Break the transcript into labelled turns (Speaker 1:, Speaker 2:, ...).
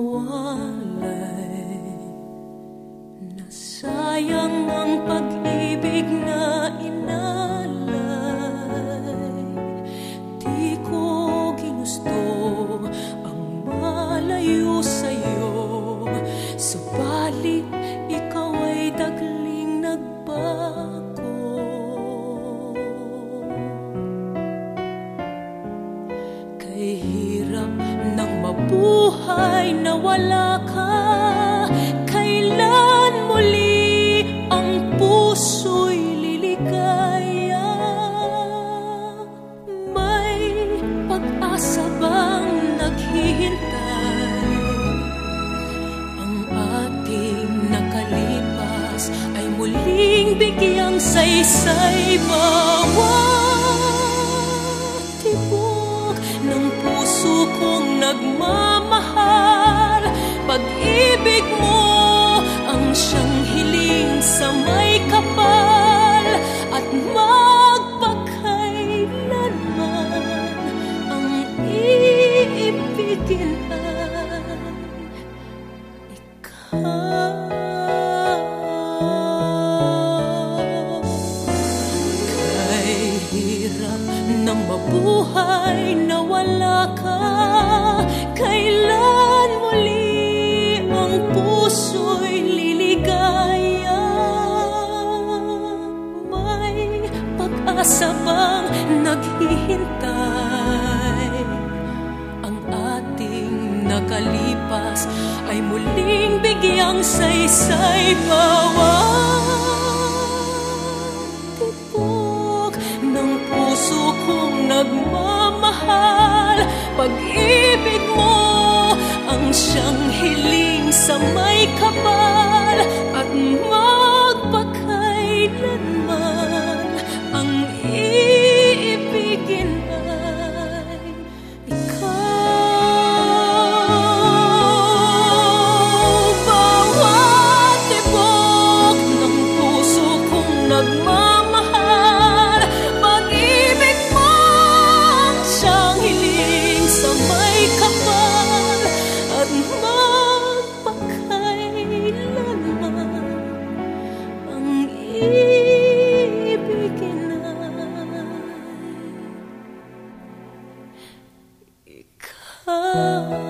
Speaker 1: mawalay Nasayang ang pag-ibig na inalay. Di ko mabuhay na wala ka. Kailan muli ang puso'y liligaya? May pag-asa bang naghihintay? Ang ating nakalipas ay muling bigyang saysay Bawat nagmamahal. Pag-ibig mo ang siyang hiling sa may kapal. At magpakailanman ang iibigin ikaw. Kay hirap ng mabuhay na wala ka pag-asa bang naghihintay. Ang ating nakalipas ay muling bigyang saysay Bawat tibok ng puso kong nagmamahal. Pag-ibig mo ang siyang hiling sa may kapal At magpakailanman kong nagmamahal Pag-ibig mo ang siyang hiling sa may kapal At magpakailanman ang ibigin ay ikaw